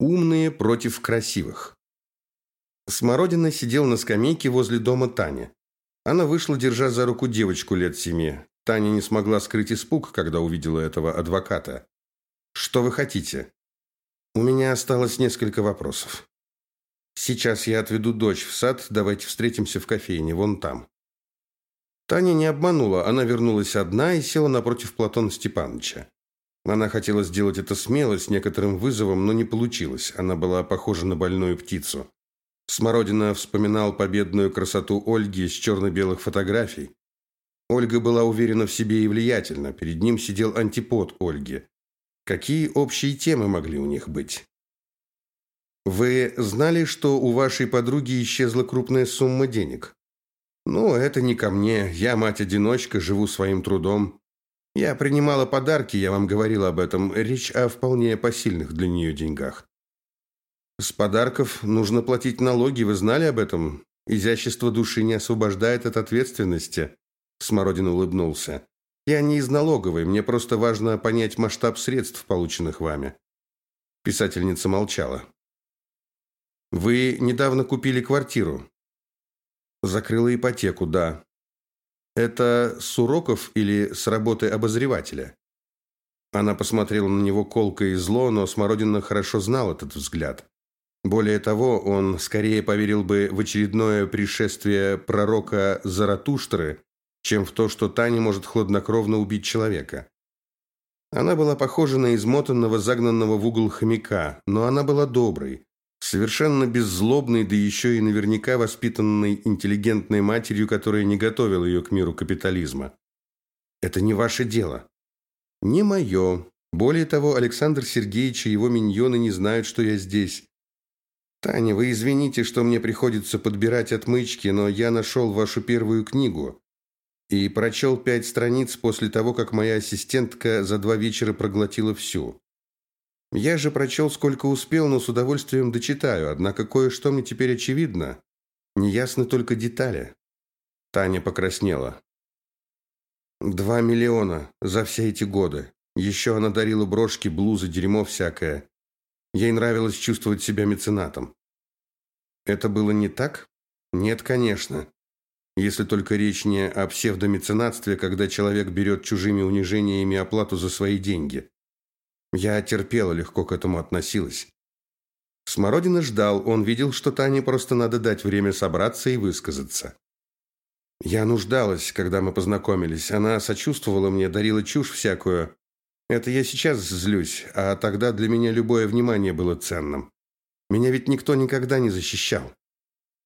Умные против красивых. Смородина сидел на скамейке возле дома Тани. Она вышла, держа за руку девочку лет семи. Таня не смогла скрыть испуг, когда увидела этого адвоката. «Что вы хотите?» «У меня осталось несколько вопросов. Сейчас я отведу дочь в сад, давайте встретимся в кофейне, вон там». Таня не обманула, она вернулась одна и села напротив Платона Степановича. Она хотела сделать это смело, с некоторым вызовом, но не получилось. Она была похожа на больную птицу. Смородина вспоминал победную красоту Ольги с черно-белых фотографий. Ольга была уверена в себе и влиятельна. Перед ним сидел антипод Ольги. Какие общие темы могли у них быть? Вы знали, что у вашей подруги исчезла крупная сумма денег? Ну, это не ко мне. Я мать-одиночка, живу своим трудом. Я принимала подарки, я вам говорила об этом. Речь о вполне посильных для нее деньгах. С подарков нужно платить налоги, вы знали об этом? Изящество души не освобождает от ответственности. Смородин улыбнулся. Я не из налоговой, мне просто важно понять масштаб средств, полученных вами. Писательница молчала. Вы недавно купили квартиру. Закрыла ипотеку, да. Это с уроков или с работы обозревателя? Она посмотрела на него колко и зло, но Смородина хорошо знал этот взгляд. Более того, он скорее поверил бы в очередное пришествие пророка Заратуштры, чем в то, что Таня может хладнокровно убить человека. Она была похожа на измотанного, загнанного в угол хомяка, но она была доброй, совершенно беззлобной, да еще и наверняка воспитанной интеллигентной матерью, которая не готовила ее к миру капитализма. «Это не ваше дело». «Не мое. Более того, Александр Сергеевич и его миньоны не знают, что я здесь. Таня, вы извините, что мне приходится подбирать отмычки, но я нашел вашу первую книгу и прочел пять страниц после того, как моя ассистентка за два вечера проглотила всю. Я же прочел сколько успел, но с удовольствием дочитаю, однако кое-что мне теперь очевидно. Неясны только детали. Таня покраснела. Два миллиона за все эти годы. Еще она дарила брошки, блузы, дерьмо всякое. Ей нравилось чувствовать себя меценатом. Это было не так? Нет, конечно. Если только речь не о псевдомеценатстве, когда человек берет чужими унижениями оплату за свои деньги. Я терпела, легко к этому относилась. Смородина ждал, он видел, что Тане просто надо дать время собраться и высказаться. Я нуждалась, когда мы познакомились. Она сочувствовала мне, дарила чушь всякую. Это я сейчас злюсь, а тогда для меня любое внимание было ценным. Меня ведь никто никогда не защищал.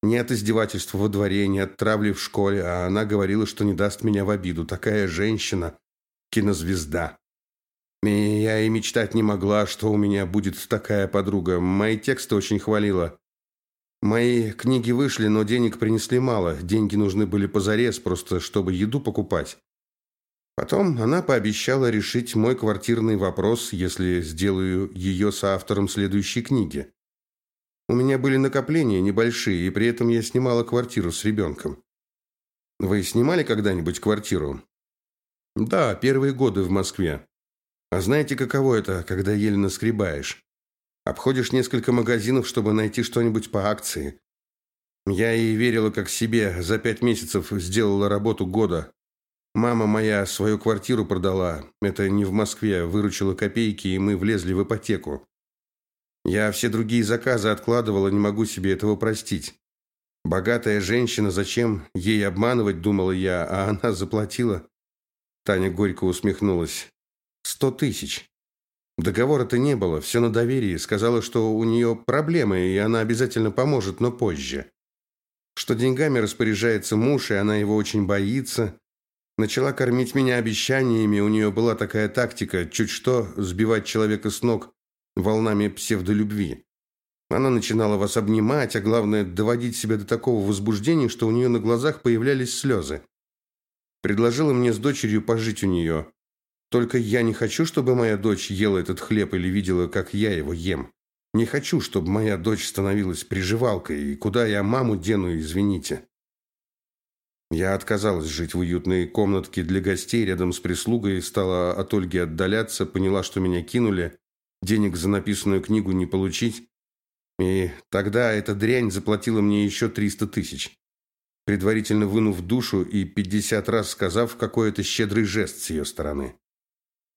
Ни от издевательств во дворе, ни от травли в школе, а она говорила, что не даст меня в обиду. Такая женщина, кинозвезда. И я и мечтать не могла, что у меня будет такая подруга. Мои тексты очень хвалила. Мои книги вышли, но денег принесли мало. Деньги нужны были позарез, просто чтобы еду покупать. Потом она пообещала решить мой квартирный вопрос, если сделаю ее соавтором следующей книги. У меня были накопления небольшие, и при этом я снимала квартиру с ребенком. Вы снимали когда-нибудь квартиру? Да, первые годы в Москве. А знаете, каково это, когда еле наскребаешь? Обходишь несколько магазинов, чтобы найти что-нибудь по акции. Я ей верила как себе, за пять месяцев сделала работу года, Мама моя свою квартиру продала. Это не в Москве, выручила копейки, и мы влезли в ипотеку. Я все другие заказы откладывала, не могу себе этого простить. Богатая женщина, зачем ей обманывать, думала я, а она заплатила. Таня горько усмехнулась. Сто тысяч. Договора-то не было, все на доверии. Сказала, что у нее проблемы, и она обязательно поможет, но позже. Что деньгами распоряжается муж, и она его очень боится. Начала кормить меня обещаниями, у нее была такая тактика, чуть что сбивать человека с ног волнами псевдолюбви. Она начинала вас обнимать, а главное, доводить себя до такого возбуждения, что у нее на глазах появлялись слезы. Предложила мне с дочерью пожить у нее. Только я не хочу, чтобы моя дочь ела этот хлеб или видела, как я его ем. Не хочу, чтобы моя дочь становилась приживалкой, и куда я маму дену, извините. Я отказалась жить в уютной комнатке для гостей рядом с прислугой, стала от Ольги отдаляться, поняла, что меня кинули. денег за написанную книгу не получить. И тогда эта дрянь заплатила мне еще 300 тысяч, предварительно вынув душу и 50 раз сказав, какой это щедрый жест с ее стороны.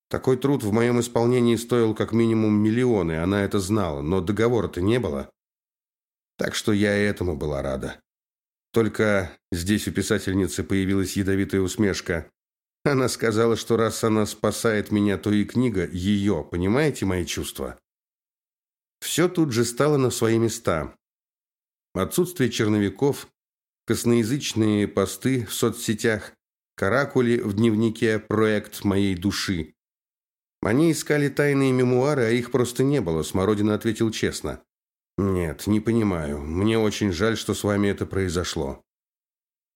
Такой труд в моем исполнении стоил как минимум миллионы, она это знала, но договора-то не было. Так что я и этому была рада. Только здесь у писательницы появилась ядовитая усмешка. Она сказала, что раз она спасает меня, то и книга ее, понимаете мои чувства? Все тут же стало на свои места. Отсутствие черновиков, косноязычные посты в соцсетях, каракули в дневнике «Проект моей души». Они искали тайные мемуары, а их просто не было, Смородина ответил честно. «Нет, не понимаю. Мне очень жаль, что с вами это произошло.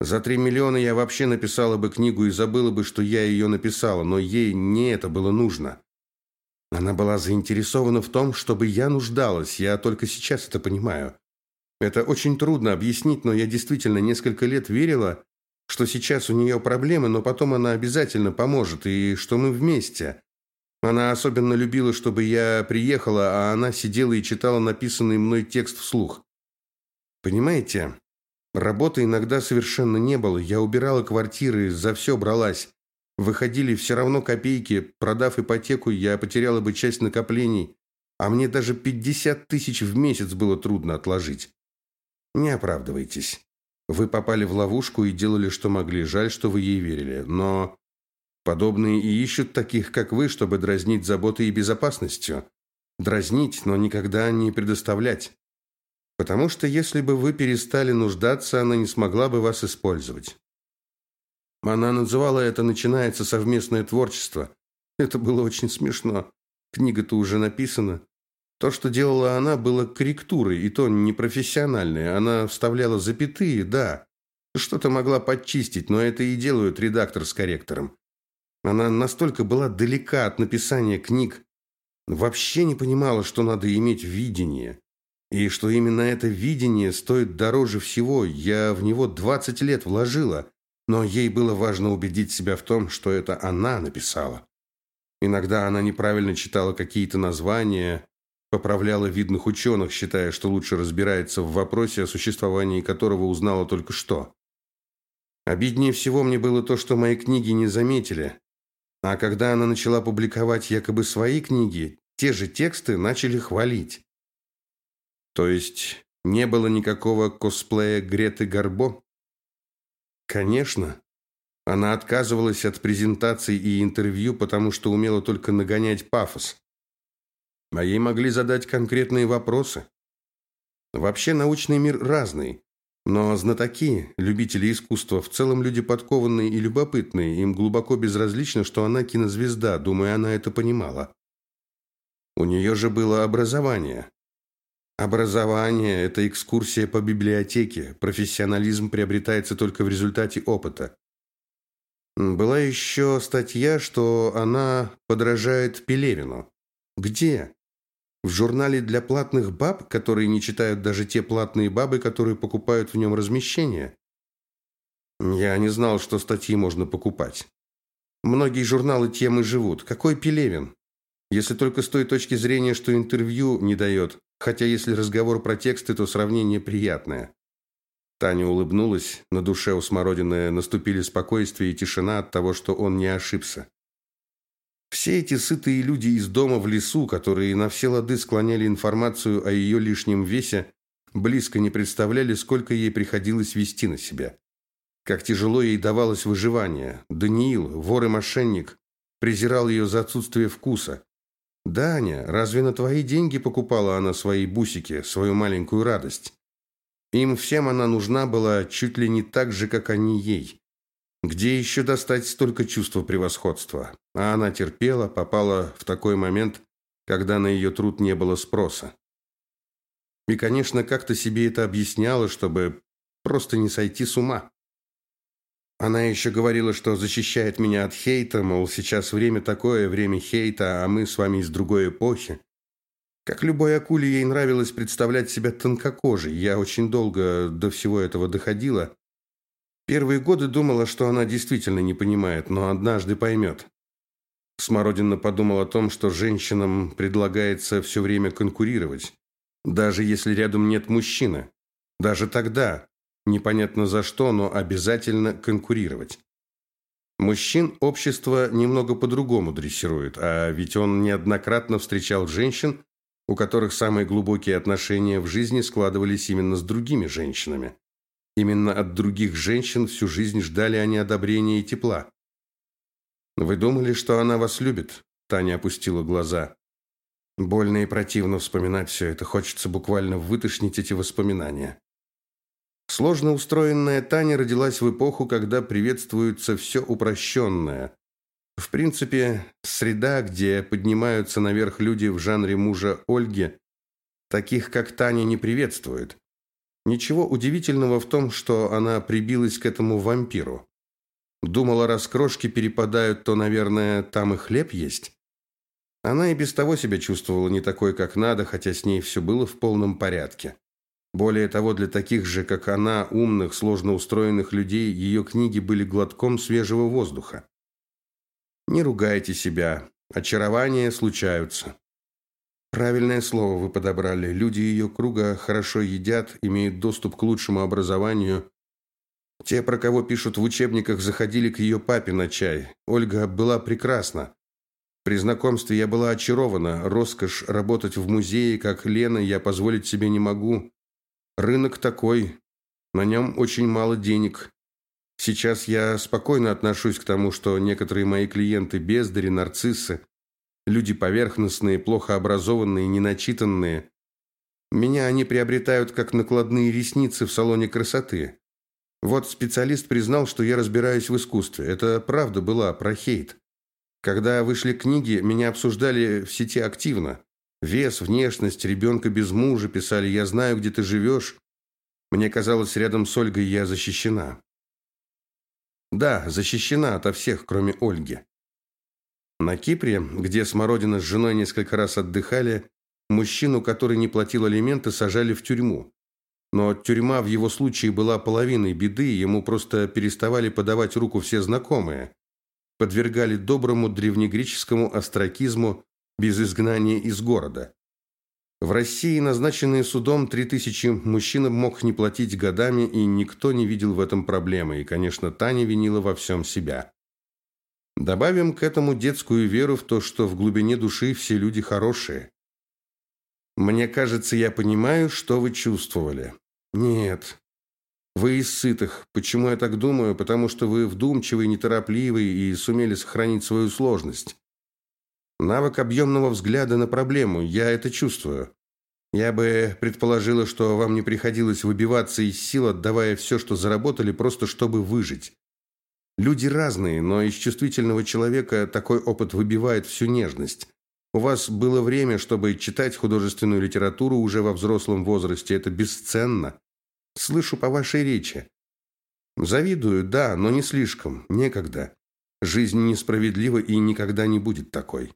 За три миллиона я вообще написала бы книгу и забыла бы, что я ее написала, но ей не это было нужно. Она была заинтересована в том, чтобы я нуждалась, я только сейчас это понимаю. Это очень трудно объяснить, но я действительно несколько лет верила, что сейчас у нее проблемы, но потом она обязательно поможет, и что мы вместе. Она особенно любила, чтобы я приехала, а она сидела и читала написанный мной текст вслух. Понимаете, Работы иногда совершенно не было. Я убирала квартиры, за все бралась. Выходили все равно копейки. Продав ипотеку, я потеряла бы часть накоплений. А мне даже 50 тысяч в месяц было трудно отложить. Не оправдывайтесь. Вы попали в ловушку и делали, что могли. Жаль, что вы ей верили. Но подобные и ищут таких, как вы, чтобы дразнить заботой и безопасностью. Дразнить, но никогда не предоставлять. Потому что если бы вы перестали нуждаться, она не смогла бы вас использовать. Она называла это «начинается совместное творчество». Это было очень смешно. Книга-то уже написана. То, что делала она, было корректурой, и то непрофессиональной. Она вставляла запятые, да. Что-то могла подчистить, но это и делают редактор с корректором. Она настолько была далека от написания книг, вообще не понимала, что надо иметь видение. И что именно это видение стоит дороже всего. Я в него 20 лет вложила, но ей было важно убедить себя в том, что это она написала. Иногда она неправильно читала какие-то названия, поправляла видных ученых, считая, что лучше разбирается в вопросе, о существовании которого узнала только что. Обиднее всего мне было то, что мои книги не заметили. А когда она начала публиковать якобы свои книги, те же тексты начали хвалить. То есть не было никакого косплея Греты Гарбо? Конечно. Она отказывалась от презентаций и интервью, потому что умела только нагонять пафос. А ей могли задать конкретные вопросы. Вообще научный мир разный. Но знатоки, любители искусства, в целом люди подкованные и любопытные, им глубоко безразлично, что она кинозвезда, думаю, она это понимала. У нее же было образование. Образование – это экскурсия по библиотеке. Профессионализм приобретается только в результате опыта. Была еще статья, что она подражает Пелевину. Где? В журнале для платных баб, которые не читают даже те платные бабы, которые покупают в нем размещение? Я не знал, что статьи можно покупать. Многие журналы темы живут. Какой Пелевин? Если только с той точки зрения, что интервью не дает, Хотя если разговор про тексты, то сравнение приятное. Таня улыбнулась, на душе у Смородины наступили спокойствие и тишина от того, что он не ошибся. Все эти сытые люди из дома в лесу, которые на все лады склоняли информацию о ее лишнем весе, близко не представляли, сколько ей приходилось вести на себя. Как тяжело ей давалось выживание. Даниил, вор и мошенник, презирал ее за отсутствие вкуса. «Даня, разве на твои деньги покупала она свои бусики, свою маленькую радость? Им всем она нужна была чуть ли не так же, как они ей. Где еще достать столько чувства превосходства? А она терпела, попала в такой момент, когда на ее труд не было спроса. И, конечно, как-то себе это объясняла, чтобы просто не сойти с ума. Она еще говорила, что защищает меня от хейта, мол, сейчас время такое, время хейта, а мы с вами из другой эпохи. Как любой акуле, ей нравилось представлять себя тонкокожей. Я очень долго до всего этого доходила. Первые годы думала, что она действительно не понимает, но однажды поймет. Смородина подумал о том, что женщинам предлагается все время конкурировать, даже если рядом нет мужчины. Даже тогда, непонятно за что, но обязательно конкурировать. Мужчин общество немного по-другому дрессирует, а ведь он неоднократно встречал женщин, у которых самые глубокие отношения в жизни складывались именно с другими женщинами. Именно от других женщин всю жизнь ждали они одобрения и тепла. Вы думали, что она вас любит? Таня опустила глаза. Больно и противно вспоминать все это, хочется буквально вытошнить эти воспоминания. Сложно устроенная Таня родилась в эпоху, когда приветствуется все упрощенное. В принципе, среда, где поднимаются наверх люди в жанре мужа Ольги, таких как Таня не приветствует. Ничего удивительного в том, что она прибилась к этому вампиру. Думала, раз крошки перепадают, то, наверное, там и хлеб есть. Она и без того себя чувствовала не такой, как надо, хотя с ней все было в полном порядке. Более того, для таких же, как она, умных, сложно устроенных людей, ее книги были глотком свежего воздуха. Не ругайте себя. Очарования случаются. Правильное слово вы подобрали. Люди ее круга хорошо едят, имеют доступ к лучшему образованию, те, про кого пишут в учебниках, заходили к ее папе на чай. Ольга была прекрасна. При знакомстве я была очарована. Роскошь работать в музее, как Лена, я позволить себе не могу. Рынок такой. На нем очень мало денег. Сейчас я спокойно отношусь к тому, что некоторые мои клиенты бездари, нарциссы, люди поверхностные, плохо образованные, неначитанные. Меня они приобретают как накладные ресницы в салоне красоты. Вот специалист признал, что я разбираюсь в искусстве. Это правда была про хейт. Когда вышли книги, меня обсуждали в сети активно. Вес, внешность, ребенка без мужа писали «Я знаю, где ты живешь». Мне казалось, рядом с Ольгой я защищена. Да, защищена ото всех, кроме Ольги. На Кипре, где Смородина с женой несколько раз отдыхали, мужчину, который не платил алименты, сажали в тюрьму. Но тюрьма в его случае была половиной беды, ему просто переставали подавать руку все знакомые. Подвергали доброму древнегреческому остракизму без изгнания из города. В России, назначенные судом 3000 мужчинам мог не платить годами, и никто не видел в этом проблемы, и, конечно, Таня винила во всем себя. Добавим к этому детскую веру в то, что в глубине души все люди хорошие. Мне кажется, я понимаю, что вы чувствовали. Нет. Вы из сытых. Почему я так думаю? Потому что вы вдумчивый, неторопливый и сумели сохранить свою сложность. Навык объемного взгляда на проблему. Я это чувствую. Я бы предположила, что вам не приходилось выбиваться из сил, отдавая все, что заработали, просто чтобы выжить. Люди разные, но из чувствительного человека такой опыт выбивает всю нежность. У вас было время, чтобы читать художественную литературу уже во взрослом возрасте. Это бесценно. Слышу по вашей речи. Завидую, да, но не слишком. Некогда. Жизнь несправедлива и никогда не будет такой.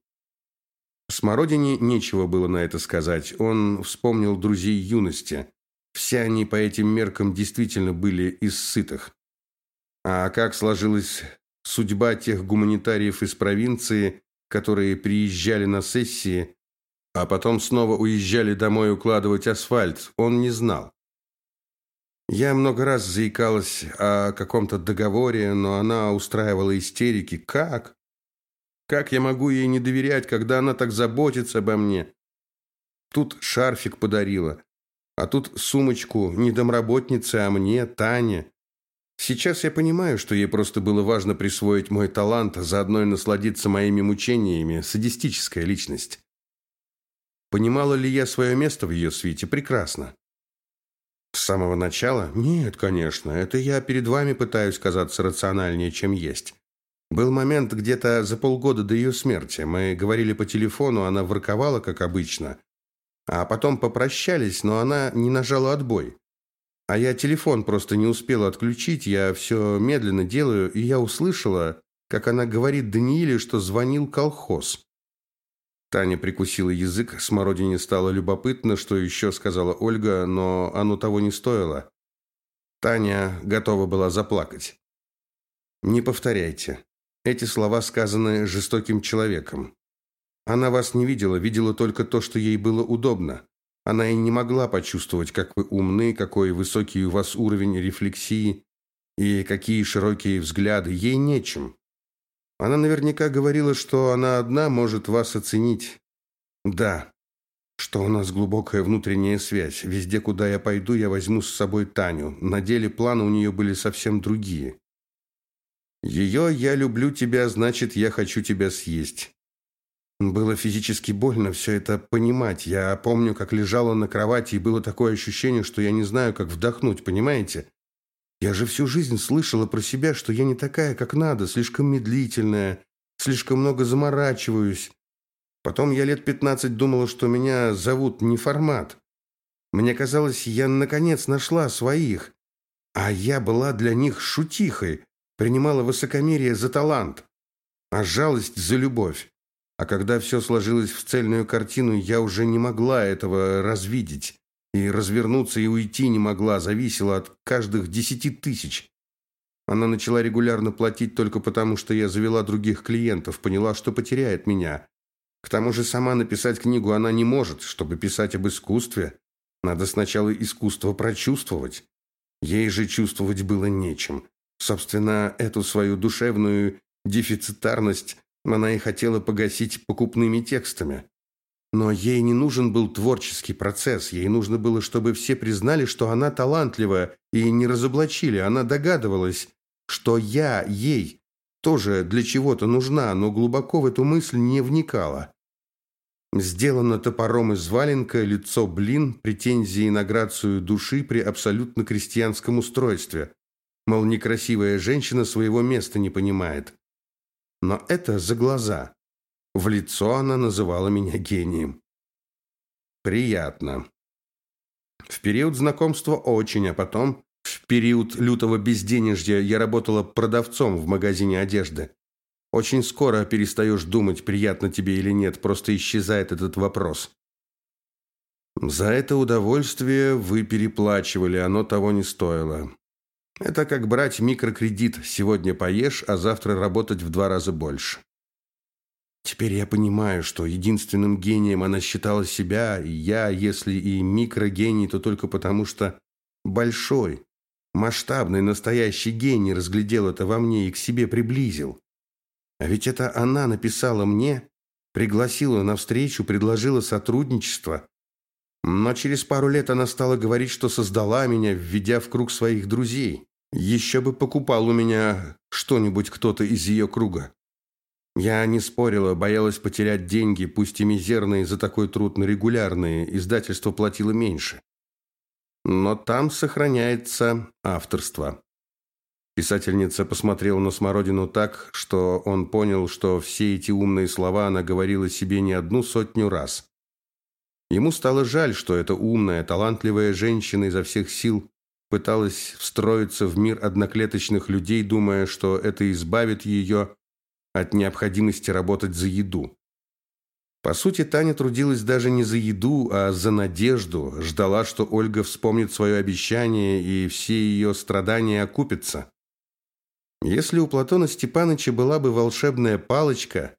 Смородине нечего было на это сказать. Он вспомнил друзей юности. Все они по этим меркам действительно были из сытых. А как сложилась судьба тех гуманитариев из провинции, которые приезжали на сессии, а потом снова уезжали домой укладывать асфальт, он не знал. Я много раз заикалась о каком-то договоре, но она устраивала истерики. Как? Как я могу ей не доверять, когда она так заботится обо мне? Тут шарфик подарила, а тут сумочку не домработнице, а мне, Тане. Сейчас я понимаю, что ей просто было важно присвоить мой талант, а заодно и насладиться моими мучениями, садистическая личность. Понимала ли я свое место в ее свете? Прекрасно. С самого начала? Нет, конечно. Это я перед вами пытаюсь казаться рациональнее, чем есть. Был момент где-то за полгода до ее смерти. Мы говорили по телефону, она ворковала, как обычно. А потом попрощались, но она не нажала отбой. А я телефон просто не успела отключить, я все медленно делаю, и я услышала, как она говорит Данииле, что звонил колхоз. Таня прикусила язык, смородине стало любопытно, что еще сказала Ольга, но оно того не стоило. Таня готова была заплакать. «Не повторяйте. Эти слова сказаны жестоким человеком. Она вас не видела, видела только то, что ей было удобно. Она и не могла почувствовать, как вы умны, какой высокий у вас уровень рефлексии и какие широкие взгляды. Ей нечем. Она наверняка говорила, что она одна может вас оценить. Да, что у нас глубокая внутренняя связь. Везде, куда я пойду, я возьму с собой Таню. На деле планы у нее были совсем другие. Ее «я люблю тебя» значит «я хочу тебя съесть». Было физически больно все это понимать. Я помню, как лежала на кровати, и было такое ощущение, что я не знаю, как вдохнуть, понимаете? Я же всю жизнь слышала про себя, что я не такая, как надо, слишком медлительная, слишком много заморачиваюсь. Потом я лет пятнадцать думала, что меня зовут не формат. Мне казалось, я наконец нашла своих, а я была для них шутихой, принимала высокомерие за талант, а жалость за любовь. А когда все сложилось в цельную картину, я уже не могла этого развидеть. И развернуться и уйти не могла, зависела от каждых десяти тысяч. Она начала регулярно платить только потому, что я завела других клиентов, поняла, что потеряет меня. К тому же сама написать книгу она не может. Чтобы писать об искусстве, надо сначала искусство прочувствовать. Ей же чувствовать было нечем. Собственно, эту свою душевную дефицитарность она и хотела погасить покупными текстами. Но ей не нужен был творческий процесс, ей нужно было, чтобы все признали, что она талантлива, и не разоблачили. Она догадывалась, что я ей тоже для чего-то нужна, но глубоко в эту мысль не вникала. Сделано топором из валенка, лицо блин, претензии на грацию души при абсолютно крестьянском устройстве. Мол, некрасивая женщина своего места не понимает. Но это за глаза. В лицо она называла меня гением. Приятно. В период знакомства очень, а потом, в период лютого безденежья, я работала продавцом в магазине одежды. Очень скоро перестаешь думать, приятно тебе или нет, просто исчезает этот вопрос. За это удовольствие вы переплачивали, оно того не стоило. Это как брать микрокредит. Сегодня поешь, а завтра работать в два раза больше. Теперь я понимаю, что единственным гением она считала себя, и я, если и микрогений, то только потому, что большой, масштабный, настоящий гений разглядел это во мне и к себе приблизил. А ведь это она написала мне, пригласила на встречу, предложила сотрудничество. Но через пару лет она стала говорить, что создала меня, введя в круг своих друзей. Еще бы покупал у меня что-нибудь кто-то из ее круга. Я не спорила, боялась потерять деньги, пусть и мизерные, за такой труд на регулярные, издательство платило меньше. Но там сохраняется авторство. Писательница посмотрела на Смородину так, что он понял, что все эти умные слова она говорила себе не одну сотню раз. Ему стало жаль, что эта умная, талантливая женщина изо всех сил пыталась встроиться в мир одноклеточных людей, думая, что это избавит ее от необходимости работать за еду. По сути, Таня трудилась даже не за еду, а за надежду, ждала, что Ольга вспомнит свое обещание и все ее страдания окупятся. Если у Платона Степановича была бы волшебная палочка,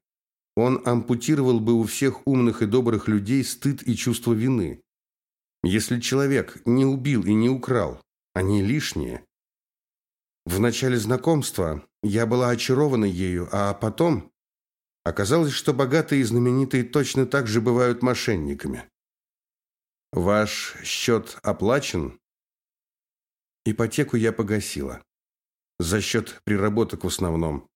он ампутировал бы у всех умных и добрых людей стыд и чувство вины. Если человек не убил и не украл, они лишние. В начале знакомства я была очарована ею, а потом оказалось, что богатые и знаменитые точно так же бывают мошенниками. Ваш счет оплачен? Ипотеку я погасила. За счет приработок в основном.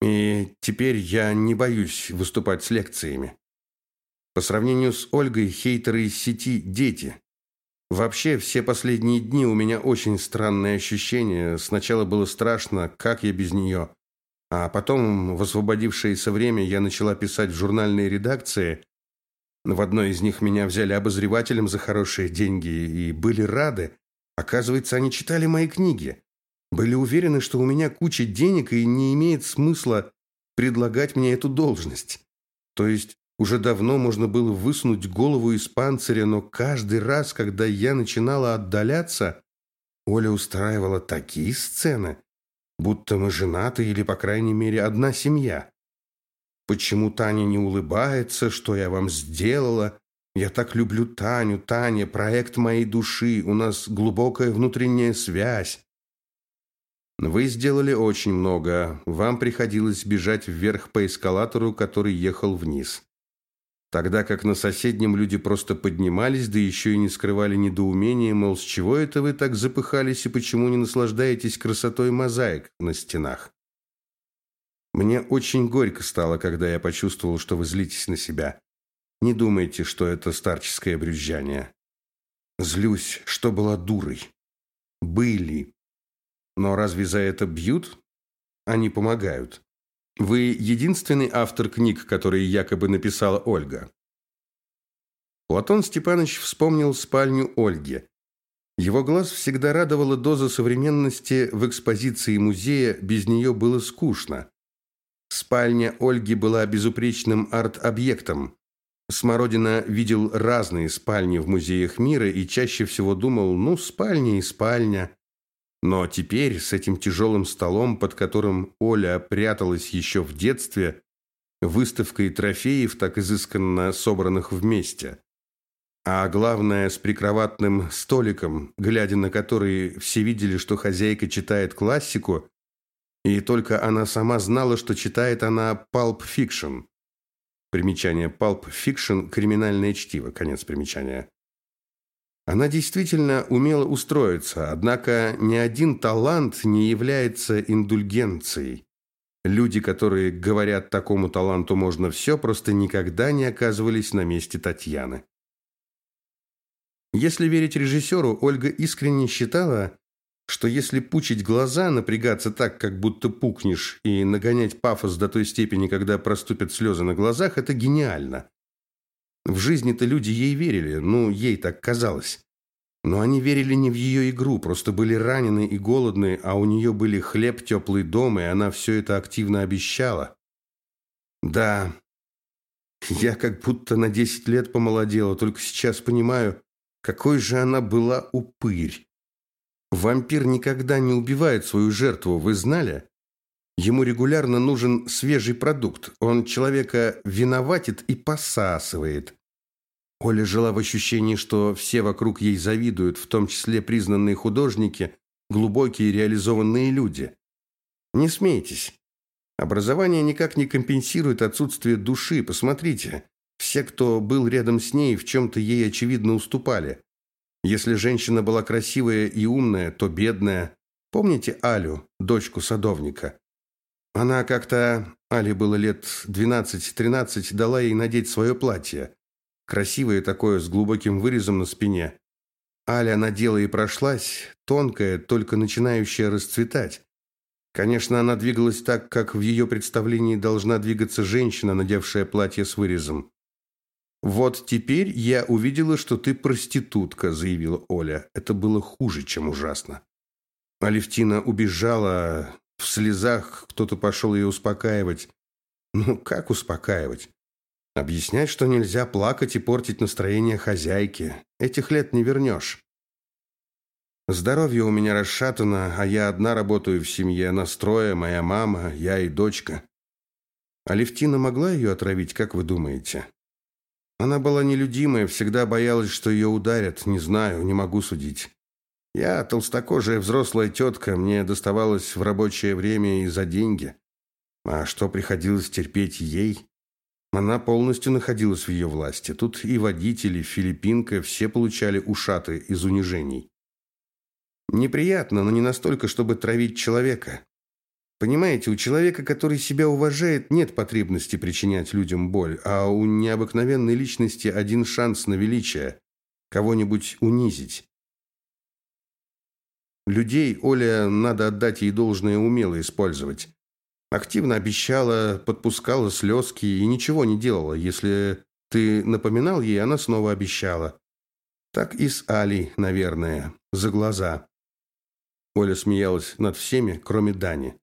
И теперь я не боюсь выступать с лекциями. По сравнению с Ольгой, хейтеры из сети – дети. Вообще, все последние дни у меня очень странные ощущения. Сначала было страшно, как я без нее. А потом, в освободившееся время, я начала писать в журнальные редакции. В одной из них меня взяли обозревателем за хорошие деньги и были рады. Оказывается, они читали мои книги. Были уверены, что у меня куча денег и не имеет смысла предлагать мне эту должность. То есть уже давно можно было высунуть голову из панциря, но каждый раз, когда я начинала отдаляться, Оля устраивала такие сцены, Будто мы женаты или, по крайней мере, одна семья. Почему Таня не улыбается? Что я вам сделала? Я так люблю Таню. Таня, проект моей души. У нас глубокая внутренняя связь. Вы сделали очень много. Вам приходилось бежать вверх по эскалатору, который ехал вниз. Тогда как на соседнем люди просто поднимались, да еще и не скрывали недоумения, мол, с чего это вы так запыхались и почему не наслаждаетесь красотой мозаик на стенах. Мне очень горько стало, когда я почувствовал, что вы злитесь на себя. Не думайте, что это старческое брюзжание. Злюсь, что была дурой. Были. Но разве за это бьют? Они помогают. Вы единственный автор книг, которые якобы написала Ольга. Платон Степанович вспомнил спальню Ольги. Его глаз всегда радовала доза современности в экспозиции музея, без нее было скучно. Спальня Ольги была безупречным арт-объектом. Смородина видел разные спальни в музеях мира и чаще всего думал, ну, спальня и спальня. Но теперь с этим тяжелым столом, под которым Оля пряталась еще в детстве, выставкой трофеев, так изысканно собранных вместе, а главное, с прикроватным столиком, глядя на который все видели, что хозяйка читает классику, и только она сама знала, что читает она Pulp Fiction. Примечание Pulp Fiction – криминальное чтиво, конец примечания. Она действительно умела устроиться, однако ни один талант не является индульгенцией. Люди, которые говорят, такому таланту можно все, просто никогда не оказывались на месте Татьяны. Если верить режиссеру, Ольга искренне считала, что если пучить глаза, напрягаться так, как будто пукнешь, и нагонять пафос до той степени, когда проступят слезы на глазах, это гениально. В жизни-то люди ей верили, ну, ей так казалось. Но они верили не в ее игру, просто были ранены и голодны, а у нее были хлеб, теплый дом, и она все это активно обещала. Да, я как будто на десять лет помолодела, только сейчас понимаю, какой же она была упырь. Вампир никогда не убивает свою жертву, вы знали? Ему регулярно нужен свежий продукт. Он человека виноватит и посасывает. Оля жила в ощущении, что все вокруг ей завидуют, в том числе признанные художники, глубокие реализованные люди. Не смейтесь. Образование никак не компенсирует отсутствие души. Посмотрите, все, кто был рядом с ней, в чем-то ей очевидно уступали. Если женщина была красивая и умная, то бедная. Помните Алю, дочку садовника? Она как-то, Але было лет 12-13, дала ей надеть свое платье. Красивое такое, с глубоким вырезом на спине. Аля надела и прошлась, тонкая, только начинающая расцветать. Конечно, она двигалась так, как в ее представлении должна двигаться женщина, надевшая платье с вырезом. «Вот теперь я увидела, что ты проститутка», – заявила Оля. Это было хуже, чем ужасно. Алевтина убежала, в слезах кто-то пошел ее успокаивать. Ну, как успокаивать? Объяснять, что нельзя плакать и портить настроение хозяйки. Этих лет не вернешь. Здоровье у меня расшатано, а я одна работаю в семье, настроя, моя мама, я и дочка. Алевтина могла ее отравить, как вы думаете? Она была нелюдимая, всегда боялась, что ее ударят. Не знаю, не могу судить. Я толстокожая взрослая тетка, мне доставалось в рабочее время и за деньги. А что приходилось терпеть ей? Она полностью находилась в ее власти. Тут и водители, филиппинка, все получали ушаты из унижений. Неприятно, но не настолько, чтобы травить человека. Понимаете, у человека, который себя уважает, нет потребности причинять людям боль, а у необыкновенной личности один шанс на величие – кого-нибудь унизить. Людей Оля, надо отдать ей должное, умело использовать. Активно обещала, подпускала слезки и ничего не делала. Если ты напоминал ей, она снова обещала. Так и с Али, наверное, за глаза. Оля смеялась над всеми, кроме Дани.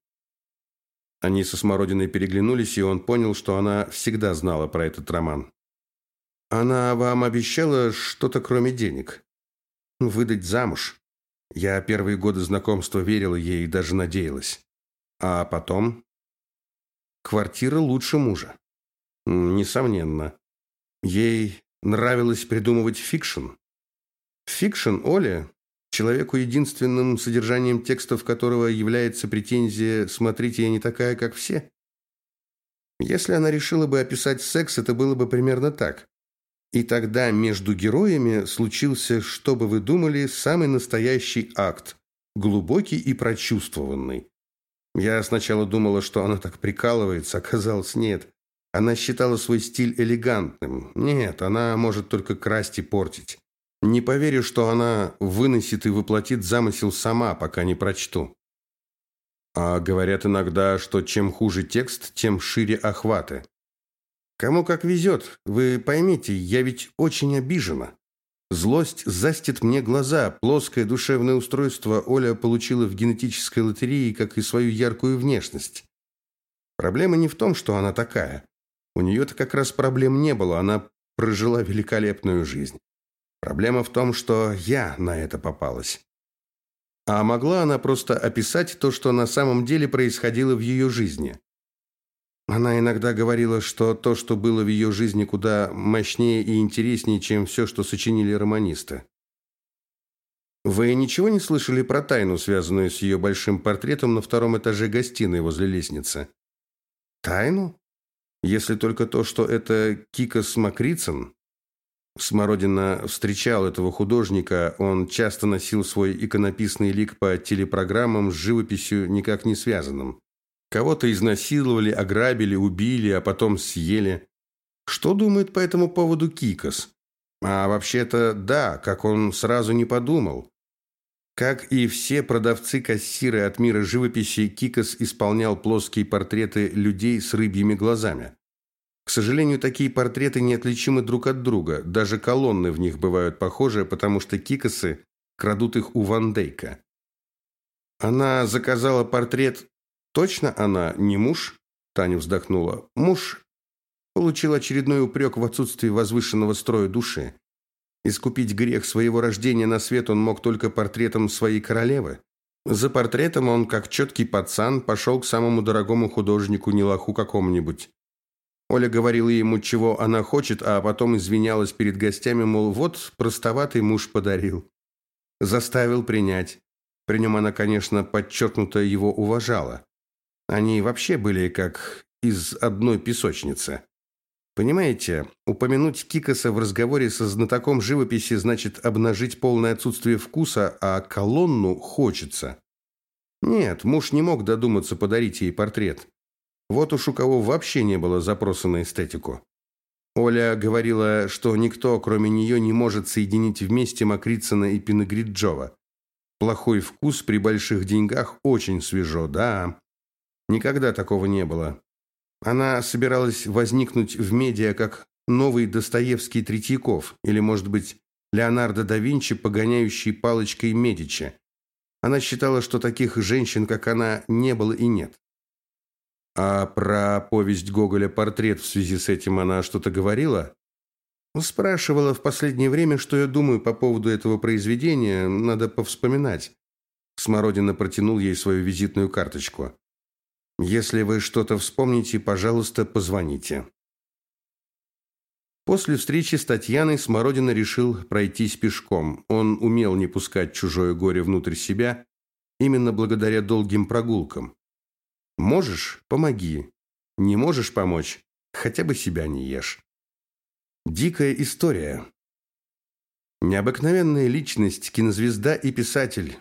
Они со Смородиной переглянулись, и он понял, что она всегда знала про этот роман. «Она вам обещала что-то кроме денег? Выдать замуж?» Я первые годы знакомства верила ей и даже надеялась. А потом? Квартира лучше мужа. Несомненно. Ей нравилось придумывать фикшн. Фикшн Оле, человеку единственным содержанием текстов которого является претензия «смотрите, я не такая, как все». Если она решила бы описать секс, это было бы примерно так. И тогда между героями случился, что бы вы думали, самый настоящий акт, глубокий и прочувствованный. Я сначала думала, что она так прикалывается, оказалось нет. Она считала свой стиль элегантным. Нет, она может только красть и портить. Не поверю, что она выносит и воплотит замысел сама, пока не прочту. А говорят иногда, что чем хуже текст, тем шире охваты. Кому как везет. Вы поймите, я ведь очень обижена. Злость застит мне глаза. Плоское душевное устройство Оля получила в генетической лотерее, как и свою яркую внешность. Проблема не в том, что она такая. У нее-то как раз проблем не было, она прожила великолепную жизнь. Проблема в том, что я на это попалась. А могла она просто описать то, что на самом деле происходило в ее жизни. Она иногда говорила, что то, что было в ее жизни, куда мощнее и интереснее, чем все, что сочинили романисты. Вы ничего не слышали про тайну, связанную с ее большим портретом на втором этаже гостиной возле лестницы? Тайну? Если только то, что это Кикос Макрицын. Смородина встречал этого художника, он часто носил свой иконописный лик по телепрограммам с живописью никак не связанным. Кого-то изнасиловали, ограбили, убили, а потом съели. Что думает по этому поводу Кикос? А вообще-то да, как он сразу не подумал. Как и все продавцы-кассиры от мира живописи, Кикос исполнял плоские портреты людей с рыбьими глазами. К сожалению, такие портреты неотличимы друг от друга. Даже колонны в них бывают похожи, потому что Кикосы крадут их у Ван Дейка. Она заказала портрет... Точно она не муж? Таня вздохнула. Муж получил очередной упрек в отсутствии возвышенного строя души. Искупить грех своего рождения на свет он мог только портретом своей королевы. За портретом он, как четкий пацан, пошел к самому дорогому художнику, не лоху какому-нибудь. Оля говорила ему, чего она хочет, а потом извинялась перед гостями, мол, вот простоватый муж подарил. Заставил принять. При нем она, конечно, подчеркнуто его уважала. Они вообще были как из одной песочницы. Понимаете, упомянуть Кикоса в разговоре со знатоком живописи значит обнажить полное отсутствие вкуса, а колонну хочется. Нет, муж не мог додуматься подарить ей портрет. Вот уж у кого вообще не было запроса на эстетику. Оля говорила, что никто, кроме нее, не может соединить вместе Макрицына и Пиногриджова. Плохой вкус при больших деньгах очень свежо, да. Никогда такого не было. Она собиралась возникнуть в медиа как новый Достоевский Третьяков или, может быть, Леонардо да Винчи, погоняющий палочкой Медичи. Она считала, что таких женщин, как она, не было и нет. А про повесть Гоголя «Портрет» в связи с этим она что-то говорила? Спрашивала в последнее время, что я думаю по поводу этого произведения, надо повспоминать. Смородина протянул ей свою визитную карточку. Если вы что-то вспомните, пожалуйста, позвоните. После встречи с Татьяной Смородина решил пройтись пешком. Он умел не пускать чужое горе внутрь себя, именно благодаря долгим прогулкам. Можешь – помоги. Не можешь помочь – хотя бы себя не ешь. Дикая история. Необыкновенная личность, кинозвезда и писатель.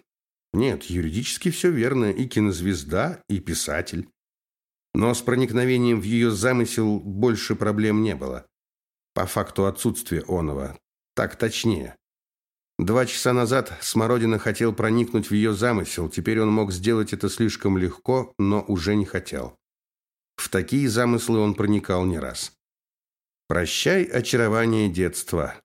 Нет, юридически все верно, и кинозвезда, и писатель. Но с проникновением в ее замысел больше проблем не было. По факту отсутствия оного. Так точнее. Два часа назад Смородина хотел проникнуть в ее замысел, теперь он мог сделать это слишком легко, но уже не хотел. В такие замыслы он проникал не раз. «Прощай, очарование детства»,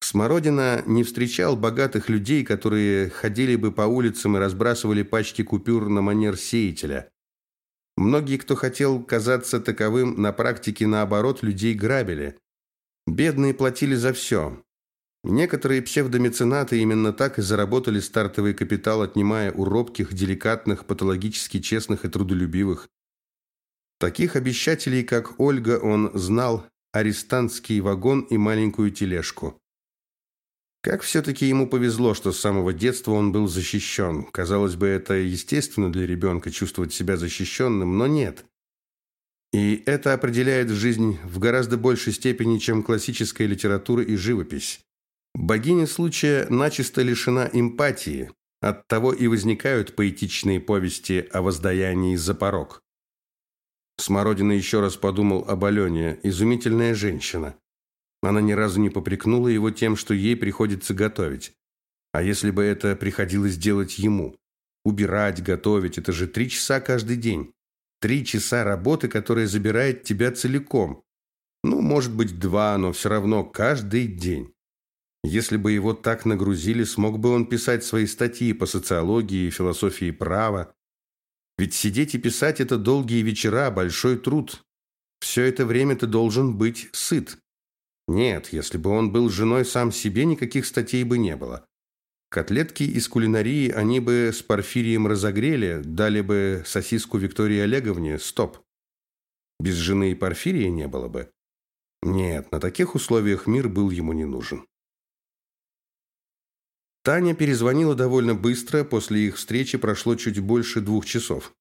Смородина не встречал богатых людей, которые ходили бы по улицам и разбрасывали пачки купюр на манер сеятеля. Многие, кто хотел казаться таковым, на практике, наоборот, людей грабили. Бедные платили за все. Некоторые псевдомеценаты именно так и заработали стартовый капитал, отнимая у робких, деликатных, патологически честных и трудолюбивых. Таких обещателей, как Ольга, он знал арестантский вагон и маленькую тележку. Как все-таки ему повезло, что с самого детства он был защищен. Казалось бы, это естественно для ребенка чувствовать себя защищенным, но нет. И это определяет жизнь в гораздо большей степени, чем классическая литература и живопись. Богиня случая начисто лишена эмпатии, оттого и возникают поэтичные повести о воздаянии за порог. Смородина еще раз подумал об Алене, изумительная женщина. Она ни разу не попрекнула его тем, что ей приходится готовить. А если бы это приходилось делать ему? Убирать, готовить – это же три часа каждый день. Три часа работы, которая забирает тебя целиком. Ну, может быть, два, но все равно каждый день. Если бы его так нагрузили, смог бы он писать свои статьи по социологии, философии права. Ведь сидеть и писать – это долгие вечера, большой труд. Все это время ты должен быть сыт. Нет, если бы он был женой сам себе, никаких статей бы не было. Котлетки из кулинарии они бы с Порфирием разогрели, дали бы сосиску Виктории Олеговне, стоп. Без жены и Порфирия не было бы. Нет, на таких условиях мир был ему не нужен. Таня перезвонила довольно быстро, после их встречи прошло чуть больше двух часов.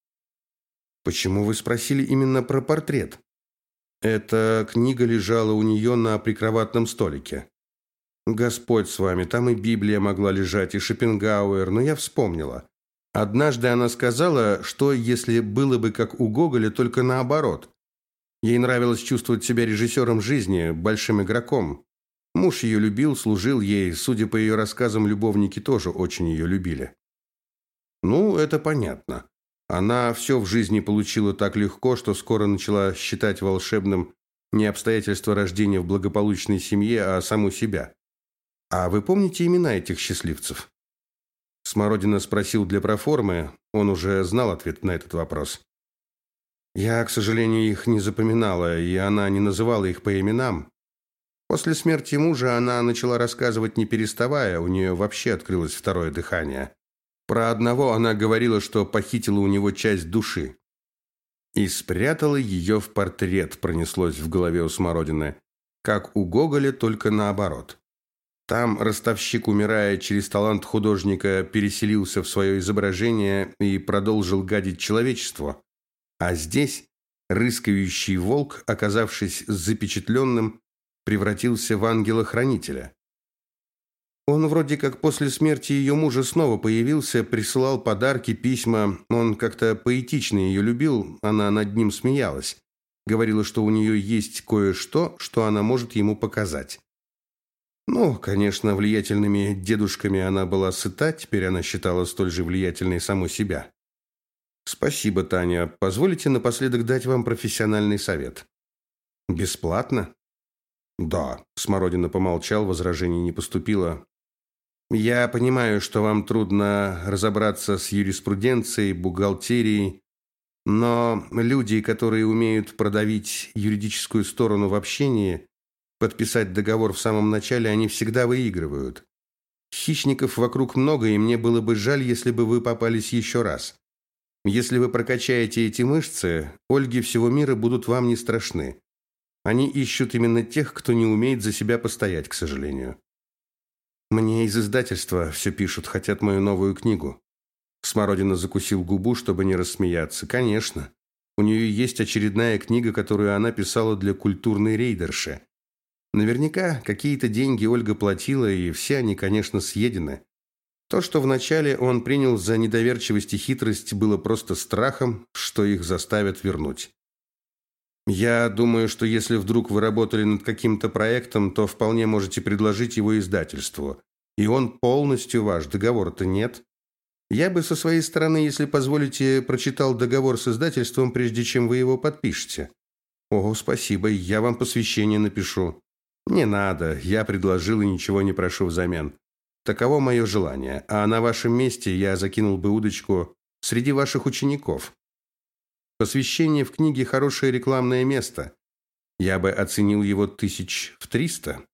«Почему вы спросили именно про портрет?» Эта книга лежала у нее на прикроватном столике. Господь с вами, там и Библия могла лежать, и Шопенгауэр, но я вспомнила. Однажды она сказала, что если было бы как у Гоголя, только наоборот. Ей нравилось чувствовать себя режиссером жизни, большим игроком. Муж ее любил, служил ей, судя по ее рассказам, любовники тоже очень ее любили. Ну, это понятно. Она все в жизни получила так легко, что скоро начала считать волшебным не обстоятельства рождения в благополучной семье, а саму себя. А вы помните имена этих счастливцев? Смородина спросил для проформы, он уже знал ответ на этот вопрос. Я, к сожалению, их не запоминала, и она не называла их по именам. После смерти мужа она начала рассказывать не переставая, у нее вообще открылось второе дыхание. Про одного она говорила, что похитила у него часть души. И спрятала ее в портрет, пронеслось в голове у Смородины. Как у Гоголя, только наоборот. Там ростовщик, умирая через талант художника, переселился в свое изображение и продолжил гадить человечеству. А здесь рыскающий волк, оказавшись запечатленным, превратился в ангела-хранителя. Он вроде как после смерти ее мужа снова появился, присылал подарки, письма. Он как-то поэтично ее любил, она над ним смеялась. Говорила, что у нее есть кое-что, что она может ему показать. Ну, конечно, влиятельными дедушками она была сыта, теперь она считала столь же влиятельной саму себя. Спасибо, Таня. Позволите напоследок дать вам профессиональный совет. Бесплатно? Да, Смородина помолчал, возражений не поступило. Я понимаю, что вам трудно разобраться с юриспруденцией, бухгалтерией, но люди, которые умеют продавить юридическую сторону в общении, подписать договор в самом начале, они всегда выигрывают. Хищников вокруг много, и мне было бы жаль, если бы вы попались еще раз. Если вы прокачаете эти мышцы, Ольги всего мира будут вам не страшны. Они ищут именно тех, кто не умеет за себя постоять, к сожалению. Мне из издательства все пишут, хотят мою новую книгу. Смородина закусил губу, чтобы не рассмеяться. Конечно. У нее есть очередная книга, которую она писала для культурной рейдерши. Наверняка какие-то деньги Ольга платила, и все они, конечно, съедены. То, что вначале он принял за недоверчивость и хитрость, было просто страхом, что их заставят вернуть. Я думаю, что если вдруг вы работали над каким-то проектом, то вполне можете предложить его издательству. И он полностью ваш, договора-то нет. Я бы со своей стороны, если позволите, прочитал договор с издательством, прежде чем вы его подпишете. Ого, спасибо, я вам посвящение напишу. Не надо, я предложил и ничего не прошу взамен. Таково мое желание, а на вашем месте я закинул бы удочку среди ваших учеников. Посвящение в книге хорошее рекламное место. Я бы оценил его тысяч в триста.